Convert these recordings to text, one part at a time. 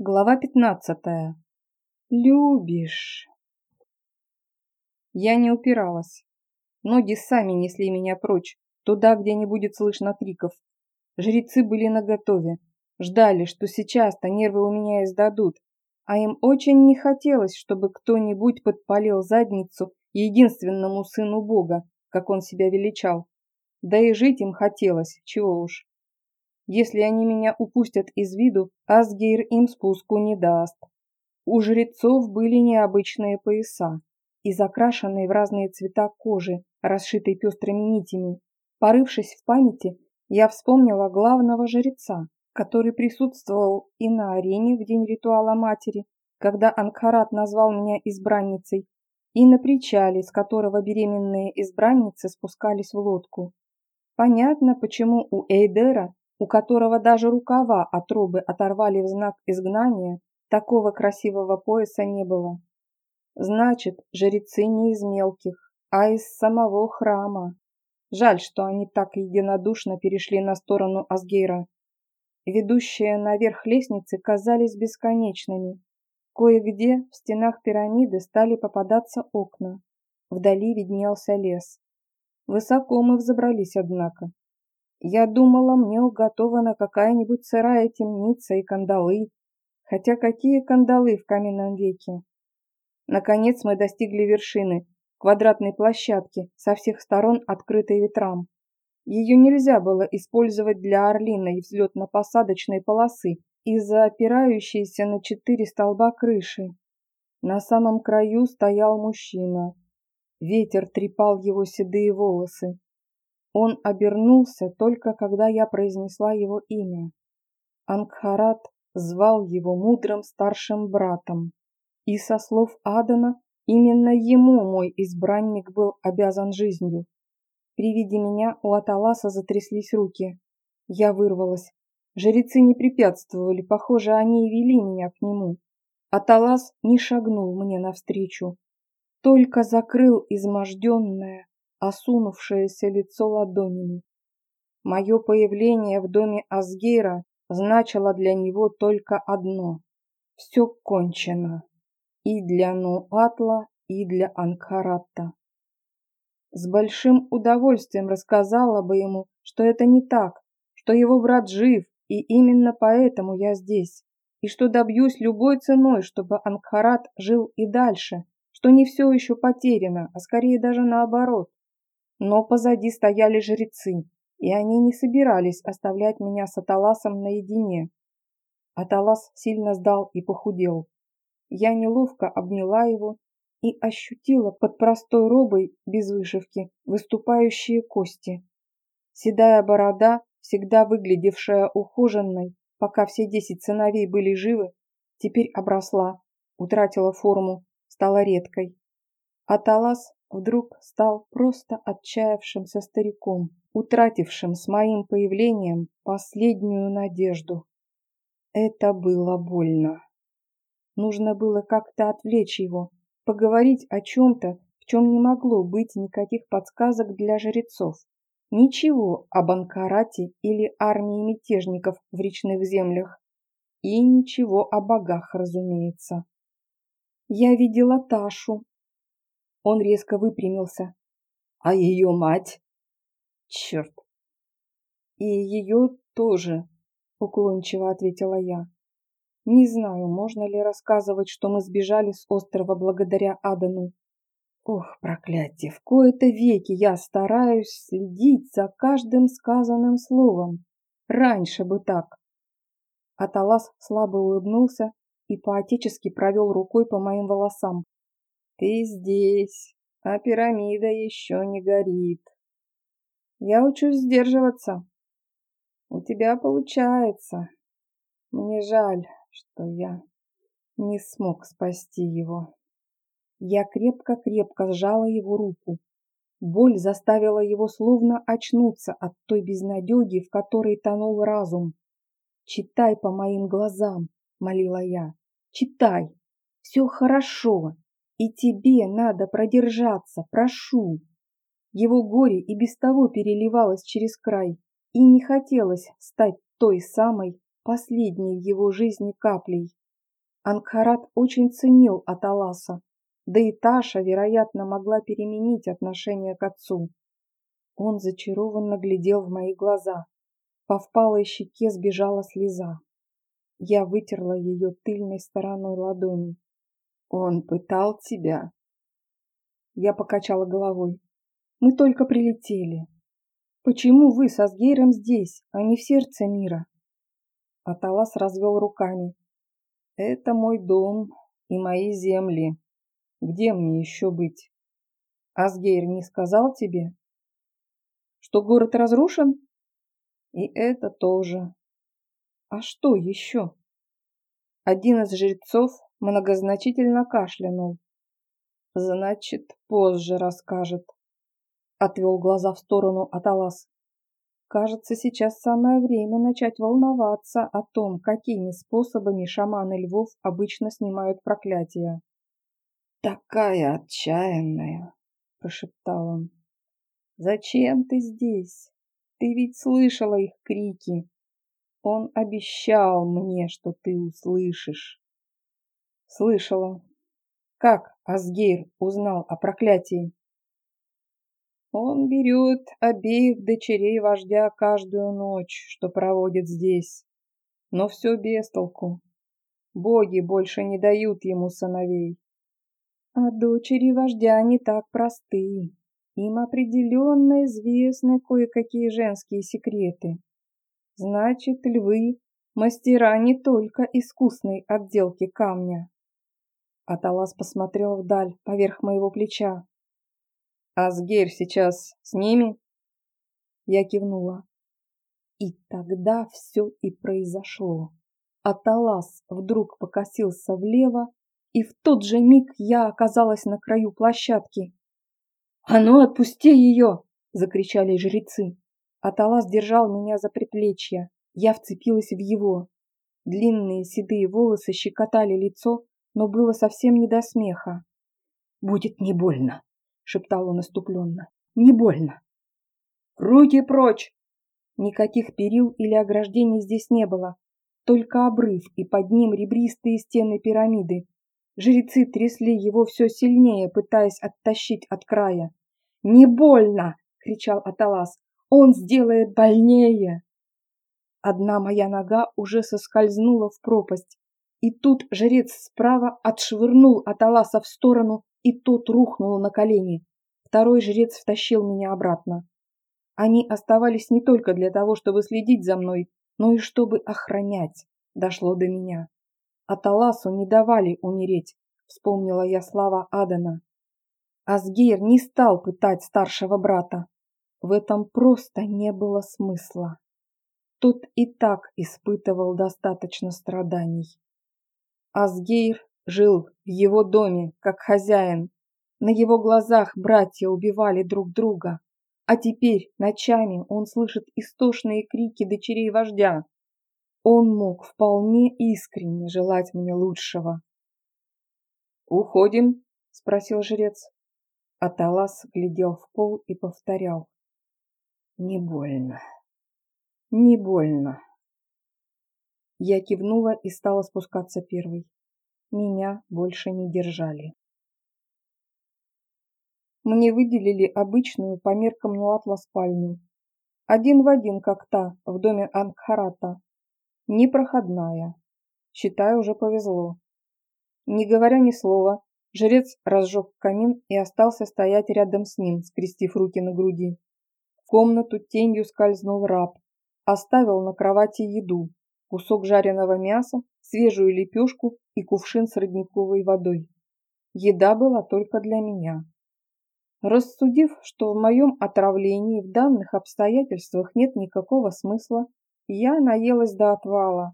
Глава пятнадцатая. Любишь. Я не упиралась. Ноги сами несли меня прочь, туда, где не будет слышно криков. Жрецы были наготове, ждали, что сейчас-то нервы у меня издадут, а им очень не хотелось, чтобы кто-нибудь подпалил задницу единственному сыну Бога, как он себя величал. Да и жить им хотелось, чего уж. Если они меня упустят из виду, Асгейр им спуску не даст. У жрецов были необычные пояса и закрашенные в разные цвета кожи, расшитой пестрыми нитями. Порывшись в памяти, я вспомнила главного жреца, который присутствовал и на арене в день ритуала матери, когда Анкарат назвал меня избранницей, и на причале, с которого беременные избранницы спускались в лодку. Понятно, почему у Эйдера у которого даже рукава от робы оторвали в знак изгнания, такого красивого пояса не было. Значит, жрецы не из мелких, а из самого храма. Жаль, что они так единодушно перешли на сторону Асгейра. Ведущие наверх лестницы казались бесконечными. Кое-где в стенах пирамиды стали попадаться окна. Вдали виднелся лес. Высоко мы взобрались, однако. Я думала, мне уготована какая-нибудь сырая темница и кандалы. Хотя какие кандалы в каменном веке? Наконец мы достигли вершины, квадратной площадки, со всех сторон открытой ветрам. Ее нельзя было использовать для орлиной взлетно-посадочной полосы из-за опирающейся на четыре столба крыши. На самом краю стоял мужчина. Ветер трепал его седые волосы. Он обернулся только когда я произнесла его имя. Ангхарат звал его мудрым старшим братом. И со слов Адана, именно ему мой избранник был обязан жизнью. При виде меня у Аталаса затряслись руки. Я вырвалась. Жрецы не препятствовали, похоже, они и вели меня к нему. Аталас не шагнул мне навстречу, только закрыл изможденное, осунувшееся лицо ладонями. Мое появление в доме Асгейра значило для него только одно – все кончено. И для Нуатла, и для Анкаратта. С большим удовольствием рассказала бы ему, что это не так, что его брат жив, и именно поэтому я здесь, и что добьюсь любой ценой, чтобы Анкарат жил и дальше, что не все еще потеряно, а скорее даже наоборот. Но позади стояли жрецы, и они не собирались оставлять меня с Аталасом наедине. Аталас сильно сдал и похудел. Я неловко обняла его и ощутила под простой робой без вышивки выступающие кости. Седая борода, всегда выглядевшая ухоженной, пока все десять сыновей были живы, теперь обросла, утратила форму, стала редкой. Аталас вдруг стал просто отчаявшимся стариком, утратившим с моим появлением последнюю надежду. Это было больно. Нужно было как-то отвлечь его, поговорить о чем-то, в чем не могло быть никаких подсказок для жрецов. Ничего об Анкарате или армии мятежников в речных землях. И ничего о богах, разумеется. Я видела Ташу, он резко выпрямился. А ее мать? Черт. И ее тоже, уклончиво ответила я. Не знаю, можно ли рассказывать, что мы сбежали с острова благодаря Адану. Ох, проклятие, в кои-то веки я стараюсь следить за каждым сказанным словом. Раньше бы так. Аталас слабо улыбнулся и поотечески провел рукой по моим волосам. Ты здесь, а пирамида еще не горит. Я учусь сдерживаться. У тебя получается. Мне жаль, что я не смог спасти его. Я крепко-крепко сжала его руку. Боль заставила его словно очнуться от той безнадеги, в которой тонул разум. «Читай по моим глазам», — молила я. «Читай. Все хорошо. И тебе надо продержаться, прошу. Его горе и без того переливалось через край, и не хотелось стать той самой последней в его жизни каплей. Анкарат очень ценил Аталаса, да и Таша, вероятно, могла переменить отношение к отцу. Он зачарованно глядел в мои глаза. По впалой щеке сбежала слеза. Я вытерла ее тыльной стороной ладони. «Он пытал тебя?» Я покачала головой. «Мы только прилетели. Почему вы со Сгейром здесь, а не в сердце мира?» Аталас развел руками. «Это мой дом и мои земли. Где мне еще быть? Асгейр не сказал тебе, что город разрушен? И это тоже. А что еще? Один из жрецов многозначительно кашлянул. Значит, позже расскажет. Отвел глаза в сторону Аталас. Кажется, сейчас самое время начать волноваться о том, какими способами шаманы львов обычно снимают проклятия. «Такая отчаянная!» – прошептал он. «Зачем ты здесь? Ты ведь слышала их крики. Он обещал мне, что ты услышишь». «Слышала. Как Асгейр узнал о проклятии?» Он берет обеих дочерей вождя каждую ночь, что проводит здесь. Но все без толку. Боги больше не дают ему сыновей. А дочери вождя не так просты. Им определенно известны кое-какие женские секреты. Значит, львы – мастера не только искусной отделки камня. Аталас посмотрел вдаль, поверх моего плеча. «Асгерь сейчас с ними?» Я кивнула. И тогда все и произошло. Аталас вдруг покосился влево и в тот же миг я оказалась на краю площадки. «А ну, отпусти ее!» – закричали жрецы. Аталас держал меня за предплечье. Я вцепилась в его. Длинные седые волосы щекотали лицо, но было совсем не до смеха. «Будет не больно», – шептал он иступленно. «Не больно». «Руки прочь!» Никаких перил или ограждений здесь не было, только обрыв и под ним ребристые стены пирамиды, Жрецы трясли его все сильнее, пытаясь оттащить от края. «Не больно!» — кричал Аталас. «Он сделает больнее!» Одна моя нога уже соскользнула в пропасть. И тут жрец справа отшвырнул Аталаса в сторону, и тот рухнул на колени. Второй жрец втащил меня обратно. Они оставались не только для того, чтобы следить за мной, но и чтобы охранять. Дошло до меня. Аталасу не давали умереть, вспомнила я слова Адана. Асгейр не стал пытать старшего брата. В этом просто не было смысла. Тот и так испытывал достаточно страданий. Асгейр жил в его доме, как хозяин. На его глазах братья убивали друг друга. А теперь ночами он слышит истошные крики дочерей вождя. Он мог вполне искренне желать мне лучшего. «Уходим?» – спросил жрец. Аталас глядел в пол и повторял. «Не больно. Не больно». Я кивнула и стала спускаться первой. Меня больше не держали. Мне выделили обычную по меркам Нуатла спальню. Один в один, как та, в доме Ангхарата, Непроходная. Считаю, уже повезло. Не говоря ни слова, жрец разжег камин и остался стоять рядом с ним, скрестив руки на груди. В комнату тенью скользнул раб. Оставил на кровати еду, кусок жареного мяса, свежую лепешку и кувшин с родниковой водой. Еда была только для меня. Рассудив, что в моем отравлении в данных обстоятельствах нет никакого смысла, я наелась до отвала.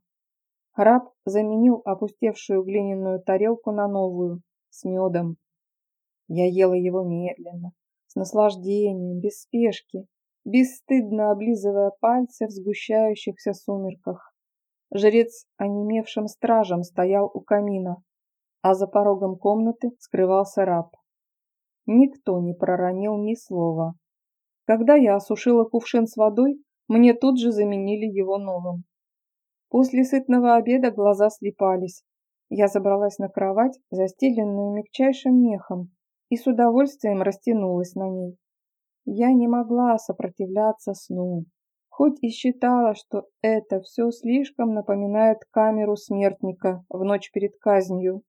Раб заменил опустевшую глиняную тарелку на новую, с медом. Я ела его медленно, с наслаждением, без спешки, бесстыдно облизывая пальцы в сгущающихся сумерках. Жрец онемевшим стражем стоял у камина, а за порогом комнаты скрывался раб. Никто не проронил ни слова. Когда я осушила кувшин с водой, мне тут же заменили его новым. После сытного обеда глаза слепались. Я забралась на кровать, застеленную мягчайшим мехом, и с удовольствием растянулась на ней. Я не могла сопротивляться сну, хоть и считала, что это все слишком напоминает камеру смертника в ночь перед казнью.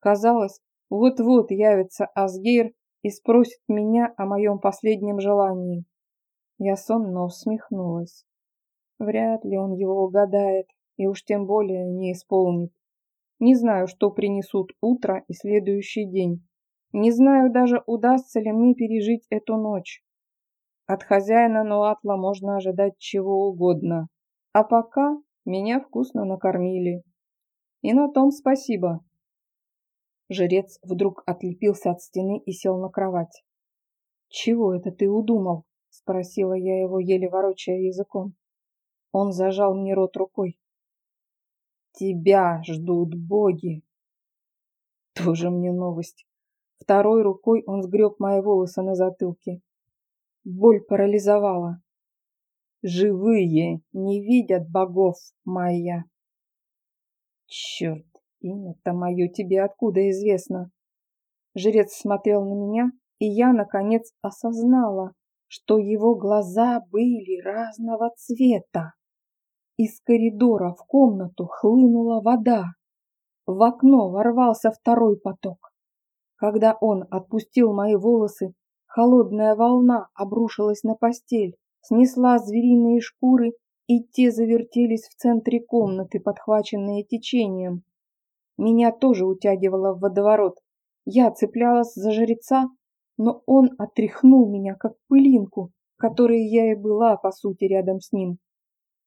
Казалось, вот-вот явится Асгейр и спросит меня о моем последнем желании. Я сонно усмехнулась. Вряд ли он его угадает, и уж тем более не исполнит. Не знаю, что принесут утро и следующий день. Не знаю даже, удастся ли мне пережить эту ночь. От хозяина Нуатла можно ожидать чего угодно. А пока меня вкусно накормили. И на том спасибо. Жрец вдруг отлепился от стены и сел на кровать. «Чего это ты удумал?» — спросила я его, еле ворочая языком. Он зажал мне рот рукой. «Тебя ждут боги!» Тоже мне новость. Второй рукой он сгреб мои волосы на затылке. Боль парализовала. «Живые не видят богов, моя!» «Черт, Имя-то мое тебе откуда известно? Жрец смотрел на меня, и я, наконец, осознала, что его глаза были разного цвета. Из коридора в комнату хлынула вода. В окно ворвался второй поток. Когда он отпустил мои волосы, холодная волна обрушилась на постель, снесла звериные шкуры, и те завертелись в центре комнаты, подхваченные течением. Меня тоже утягивало в водоворот. Я цеплялась за жреца, но он отряхнул меня, как пылинку, которой я и была, по сути, рядом с ним.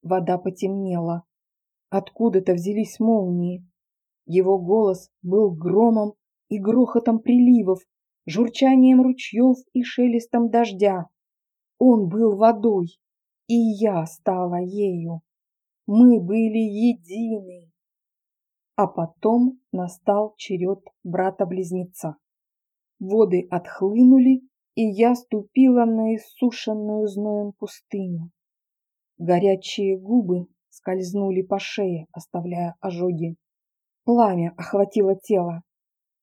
Вода потемнела. Откуда-то взялись молнии. Его голос был громом и грохотом приливов, журчанием ручьев и шелестом дождя. Он был водой, и я стала ею. Мы были едины. А потом настал черед брата-близнеца. Воды отхлынули, и я ступила на иссушенную зноем пустыню. Горячие губы скользнули по шее, оставляя ожоги. Пламя охватило тело.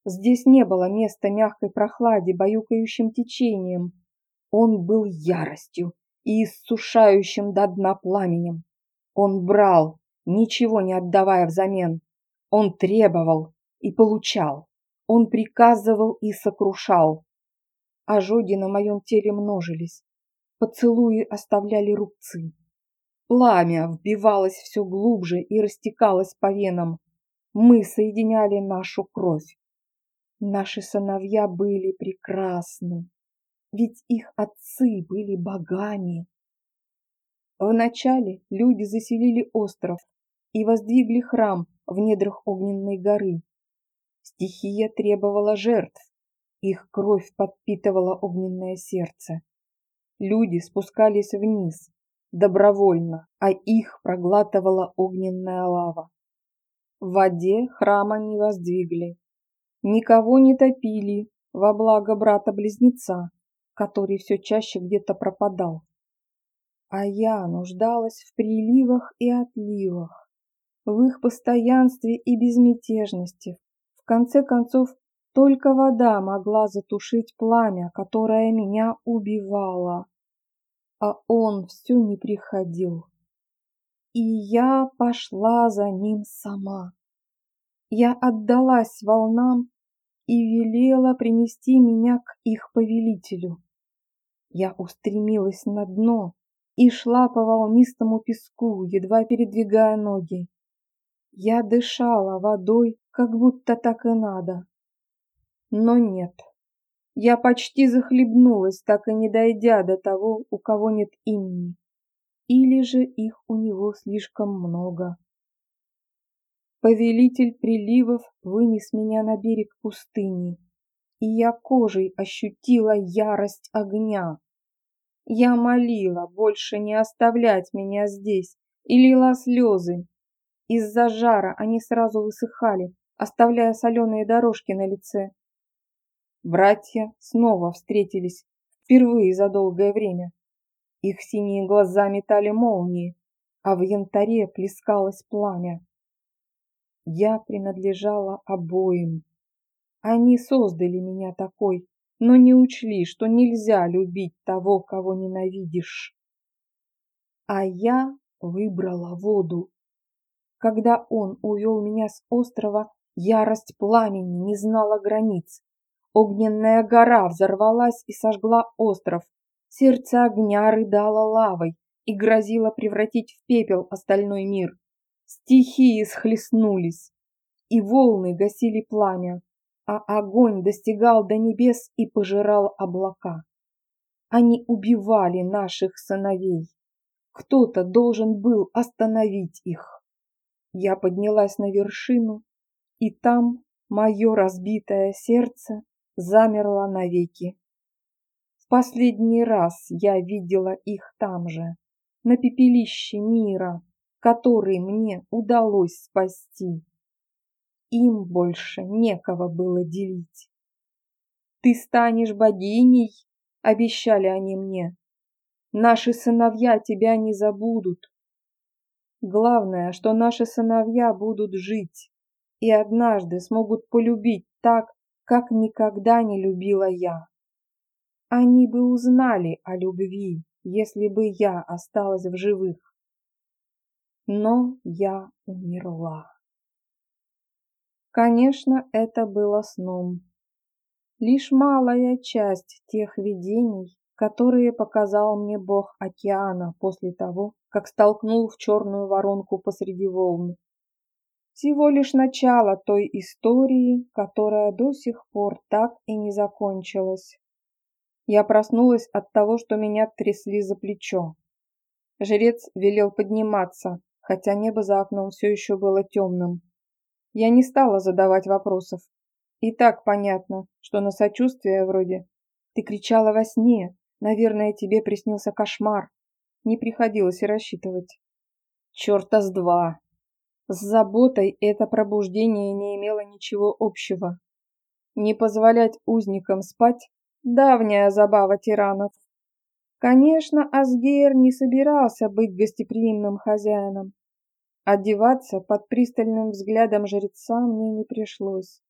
Здесь не было места мягкой прохладе, баюкающим течением. Он был яростью и иссушающим до дна пламенем. Он брал, ничего не отдавая взамен. Он требовал и получал. Он приказывал и сокрушал. Ожоги на моем теле множились. Поцелуи оставляли рубцы. Пламя вбивалось все глубже и растекалось по венам. Мы соединяли нашу кровь. Наши сыновья были прекрасны, ведь их отцы были богами. Вначале люди заселили остров и воздвигли храм, в недрах огненной горы. Стихия требовала жертв, их кровь подпитывала огненное сердце. Люди спускались вниз, добровольно, а их проглатывала огненная лава. В воде храма не воздвигли, никого не топили во благо брата-близнеца, который все чаще где-то пропадал. А я нуждалась в приливах и отливах, в их постоянстве и безмятежности. В конце концов, только вода могла затушить пламя, которое меня убивало. А он все не приходил. И я пошла за ним сама. Я отдалась волнам и велела принести меня к их повелителю. Я устремилась на дно и шла по волнистому песку, едва передвигая ноги. Я дышала водой, как будто так и надо. Но нет. Я почти захлебнулась, так и не дойдя до того, у кого нет имени. Или же их у него слишком много. Повелитель приливов вынес меня на берег пустыни, и я кожей ощутила ярость огня. Я молила больше не оставлять меня здесь и лила слезы, из-за жара они сразу высыхали, оставляя соленые дорожки на лице. Братья снова встретились, впервые за долгое время. Их синие глаза метали молнии, а в янтаре плескалось пламя. Я принадлежала обоим. Они создали меня такой, но не учли, что нельзя любить того, кого ненавидишь. А я выбрала воду. Когда он увел меня с острова, ярость пламени не знала границ. Огненная гора взорвалась и сожгла остров. Сердце огня рыдало лавой и грозило превратить в пепел остальной мир. Стихии схлестнулись, и волны гасили пламя, а огонь достигал до небес и пожирал облака. Они убивали наших сыновей. Кто-то должен был остановить их. Я поднялась на вершину, и там мое разбитое сердце замерло навеки. В последний раз я видела их там же, на пепелище мира, который мне удалось спасти. Им больше некого было делить. «Ты станешь богиней», — обещали они мне. «Наши сыновья тебя не забудут. Главное, что наши сыновья будут жить и однажды смогут полюбить так, как никогда не любила я. Они бы узнали о любви, если бы я осталась в живых. Но я умерла. Конечно, это было сном. Лишь малая часть тех видений, которые показал мне бог океана после того, как столкнул в черную воронку посреди волн. Всего лишь начало той истории, которая до сих пор так и не закончилась. Я проснулась от того, что меня трясли за плечо. Жрец велел подниматься, хотя небо за окном все еще было темным. Я не стала задавать вопросов. И так понятно, что на сочувствие вроде «Ты кричала во сне, наверное, тебе приснился кошмар». Не приходилось и рассчитывать. Черта с два. С заботой это пробуждение не имело ничего общего. Не позволять узникам спать – давняя забава тиранов. Конечно, Асгейр не собирался быть гостеприимным хозяином, Одеваться под пристальным взглядом жреца мне не пришлось.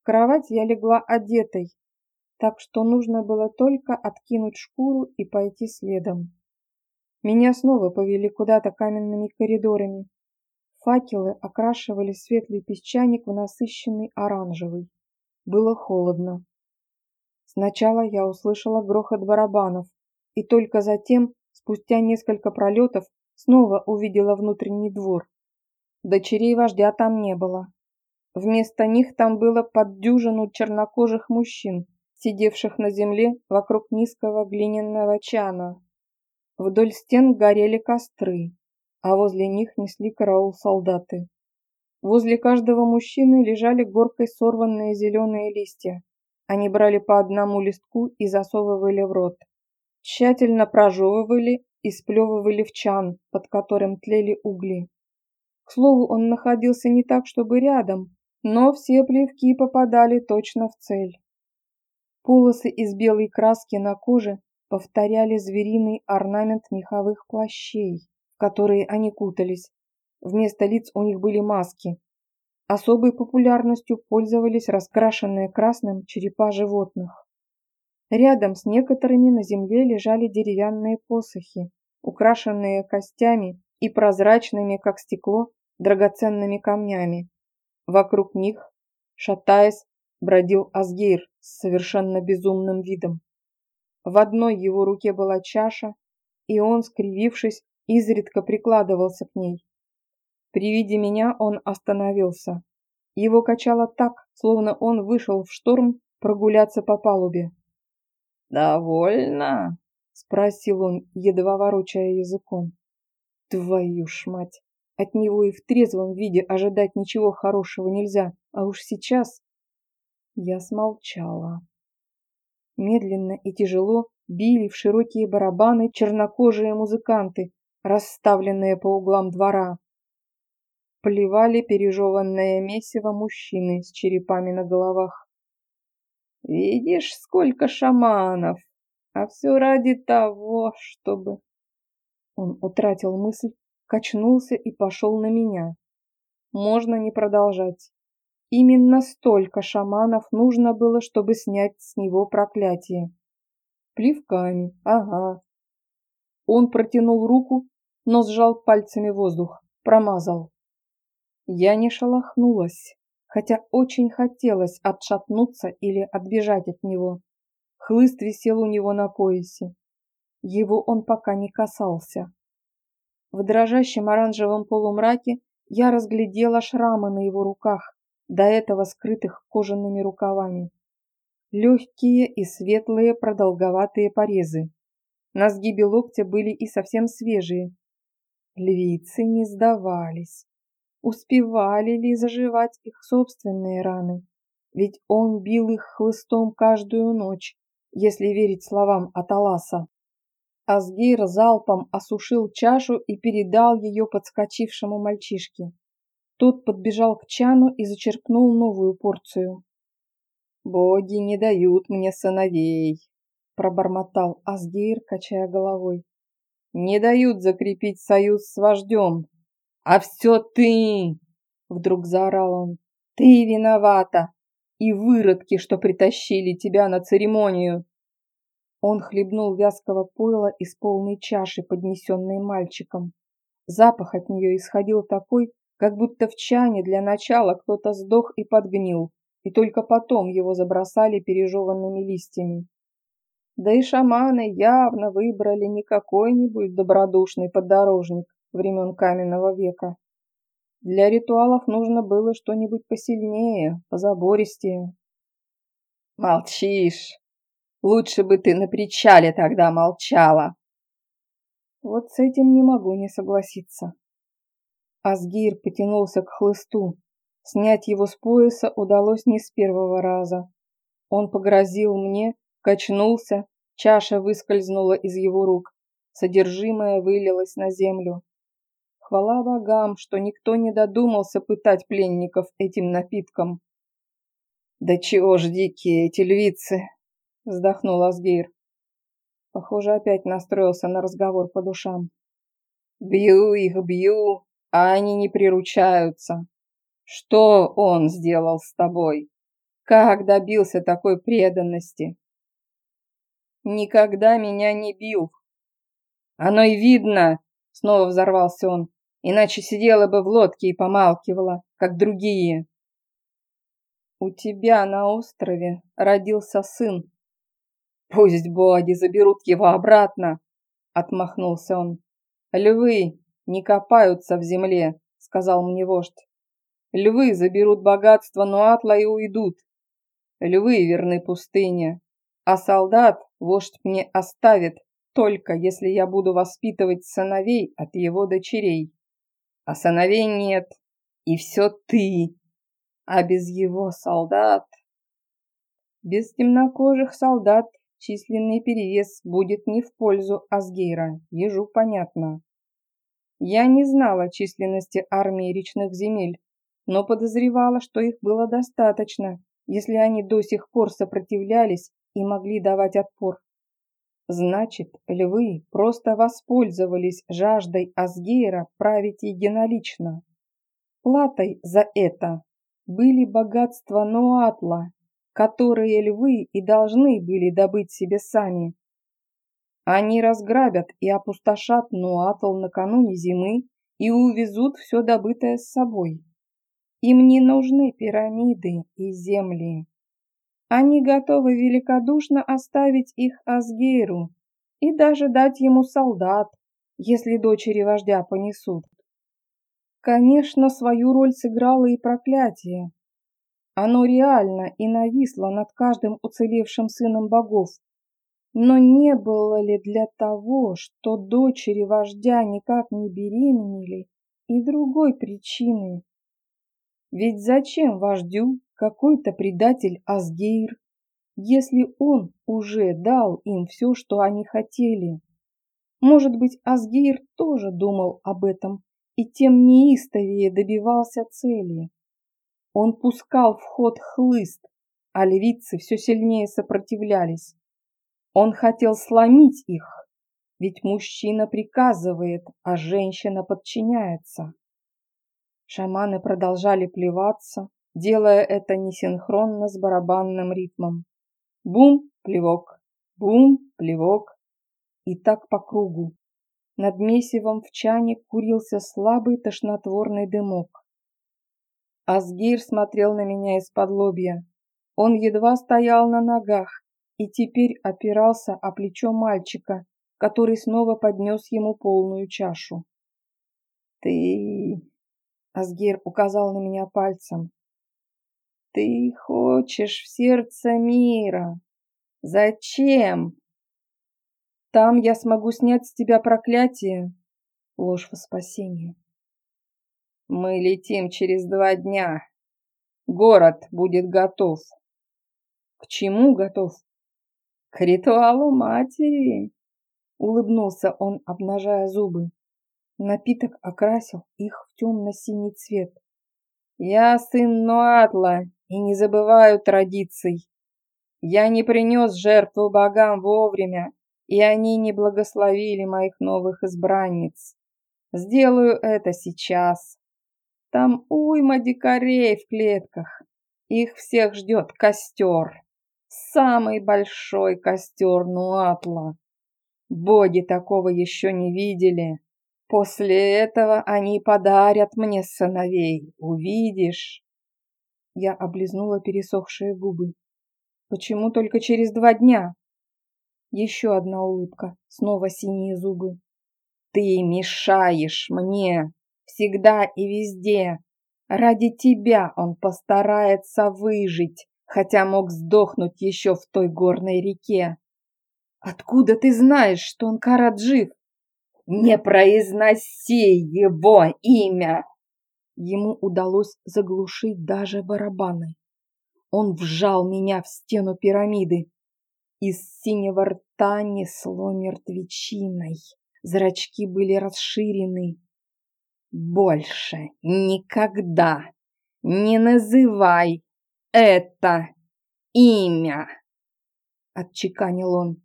В кровать я легла одетой, так что нужно было только откинуть шкуру и пойти следом. Меня снова повели куда-то каменными коридорами. Факелы окрашивали светлый песчаник в насыщенный оранжевый. Было холодно. Сначала я услышала грохот барабанов, и только затем, спустя несколько пролетов, снова увидела внутренний двор. Дочерей вождя там не было. Вместо них там было под дюжину чернокожих мужчин, сидевших на земле вокруг низкого глиняного чана. Вдоль стен горели костры, а возле них несли караул солдаты. Возле каждого мужчины лежали горкой сорванные зеленые листья. Они брали по одному листку и засовывали в рот. Тщательно прожевывали и сплевывали в чан, под которым тлели угли. К слову, он находился не так, чтобы рядом, но все плевки попадали точно в цель. Полосы из белой краски на коже повторяли звериный орнамент меховых плащей, в которые они кутались. Вместо лиц у них были маски. Особой популярностью пользовались раскрашенные красным черепа животных. Рядом с некоторыми на земле лежали деревянные посохи, украшенные костями и прозрачными, как стекло, драгоценными камнями. Вокруг них, шатаясь, бродил Асгейр с совершенно безумным видом. В одной его руке была чаша, и он, скривившись, изредка прикладывался к ней. При виде меня он остановился. Его качало так, словно он вышел в шторм прогуляться по палубе. «Довольно?» — спросил он, едва ворочая языком. «Твою ж мать! От него и в трезвом виде ожидать ничего хорошего нельзя, а уж сейчас...» Я смолчала. Медленно и тяжело били в широкие барабаны чернокожие музыканты, расставленные по углам двора. Плевали пережеванное месиво мужчины с черепами на головах. Видишь, сколько шаманов, а все ради того, чтобы... Он утратил мысль, качнулся и пошел на меня. можно не продолжать. Именно столько шаманов нужно было, чтобы снять с него проклятие. Плевками, ага. Он протянул руку, но сжал пальцами воздух, промазал. Я не шелохнулась, хотя очень хотелось отшатнуться или отбежать от него. Хлыст висел у него на поясе. Его он пока не касался. В дрожащем оранжевом полумраке я разглядела шрамы на его руках, до этого скрытых кожаными рукавами. Легкие и светлые продолговатые порезы. На сгибе локтя были и совсем свежие. Львицы не сдавались. Успевали ли заживать их собственные раны? Ведь он бил их хлыстом каждую ночь, если верить словам Аталаса. Асгейр залпом осушил чашу и передал ее подскочившему мальчишке. Тот подбежал к чану и зачерпнул новую порцию. «Боги не дают мне сыновей», — пробормотал Асгейр, качая головой. «Не дают закрепить союз с вождем. А все ты!» — вдруг заорал он. «Ты виновата! И выродки, что притащили тебя на церемонию!» Он хлебнул вязкого пойла из полной чаши, поднесенной мальчиком. Запах от нее исходил такой, как будто в чане для начала кто-то сдох и подгнил, и только потом его забросали пережеванными листьями. Да и шаманы явно выбрали не какой-нибудь добродушный поддорожник времен каменного века. Для ритуалов нужно было что-нибудь посильнее, позабористее. «Молчишь!» Лучше бы ты на причале тогда молчала. Вот с этим не могу не согласиться. Асгир потянулся к хлысту. Снять его с пояса удалось не с первого раза. Он погрозил мне, качнулся, чаша выскользнула из его рук. Содержимое вылилось на землю. Хвала богам, что никто не додумался пытать пленников этим напитком. Да чего ж дикие эти львицы, вздохнул Асгейр. Похоже, опять настроился на разговор по душам. Бью их, бью, а они не приручаются. Что он сделал с тобой? Как добился такой преданности? Никогда меня не бил. Оно и видно, снова взорвался он, иначе сидела бы в лодке и помалкивала, как другие. У тебя на острове родился сын, «Пусть боги заберут его обратно!» — отмахнулся он. «Львы не копаются в земле», — сказал мне вождь. «Львы заберут богатство Нуатла и уйдут. Львы верны пустыне, а солдат вождь мне оставит, только если я буду воспитывать сыновей от его дочерей. А сыновей нет, и все ты, а без его солдат...» Без темнокожих солдат численный перевес будет не в пользу Асгейра, ежу понятно. Я не знала численности армии речных земель, но подозревала, что их было достаточно, если они до сих пор сопротивлялись и могли давать отпор. Значит, львы просто воспользовались жаждой Асгейра править единолично. Платой за это были богатства Ноатла которые львы и должны были добыть себе сами. Они разграбят и опустошат Нуатл накануне зимы и увезут все добытое с собой. Им не нужны пирамиды и земли. Они готовы великодушно оставить их Асгейру и даже дать ему солдат, если дочери вождя понесут. Конечно, свою роль сыграло и проклятие, оно реально и нависло над каждым уцелевшим сыном богов. Но не было ли для того, что дочери вождя никак не беременели, и другой причины? Ведь зачем вождю какой-то предатель Асгейр, если он уже дал им все, что они хотели? Может быть, Асгейр тоже думал об этом и тем неистовее добивался цели. Он пускал в ход хлыст, а львицы все сильнее сопротивлялись. Он хотел сломить их, ведь мужчина приказывает, а женщина подчиняется. Шаманы продолжали плеваться, делая это несинхронно с барабанным ритмом. Бум, плевок, бум, плевок. И так по кругу. Над месивом в чане курился слабый тошнотворный дымок. Асгир смотрел на меня из-под лобья. Он едва стоял на ногах и теперь опирался о плечо мальчика, который снова поднес ему полную чашу. «Ты...» — Асгир указал на меня пальцем. «Ты хочешь в сердце мира. Зачем?» «Там я смогу снять с тебя проклятие, ложь во спасение». «Мы летим через два дня. Город будет готов». «К чему готов?» «К ритуалу матери», — улыбнулся он, обнажая зубы. Напиток окрасил их в темно-синий цвет. «Я сын Нуатла и не забываю традиций. Я не принес жертву богам вовремя, и они не благословили моих новых избранниц. Сделаю это сейчас. Там уйма дикарей в клетках. Их всех ждет костер. Самый большой костер Нуатла. Боги такого еще не видели. После этого они подарят мне сыновей, увидишь. Я облизнула пересохшие губы. Почему только через два дня? Еще одна улыбка, снова синие зубы. Ты мешаешь мне, всегда и везде. Ради тебя он постарается выжить, хотя мог сдохнуть еще в той горной реке. Откуда ты знаешь, что он Карат жив? Не произноси его имя!» Ему удалось заглушить даже барабаны. Он вжал меня в стену пирамиды. Из синего рта несло мертвечиной. Зрачки были расширены. «Больше никогда не называй это имя!» Отчеканил он.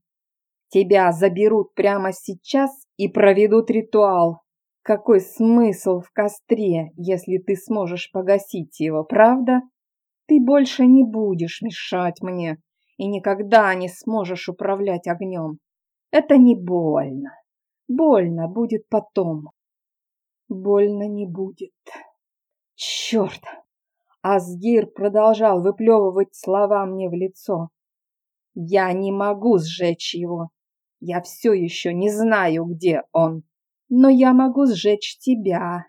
Тебя заберут прямо сейчас и проведут ритуал. Какой смысл в костре, если ты сможешь погасить его, правда? Ты больше не будешь мешать мне и никогда не сможешь управлять огнем. Это не больно. Больно будет потом. Больно не будет. Черт! Асгир продолжал выплевывать слова мне в лицо. Я не могу сжечь его. Я все еще не знаю, где он, но я могу сжечь тебя.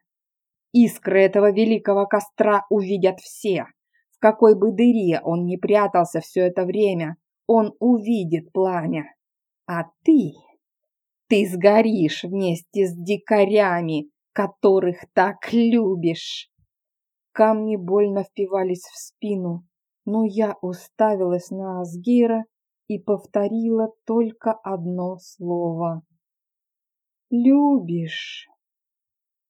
Искры этого великого костра увидят все. В какой бы дыре он ни прятался все это время, он увидит пламя. А ты, ты сгоришь вместе с дикарями, которых так любишь. Камни больно впивались в спину, но я уставилась на Асгира и повторила только одно слово. «Любишь».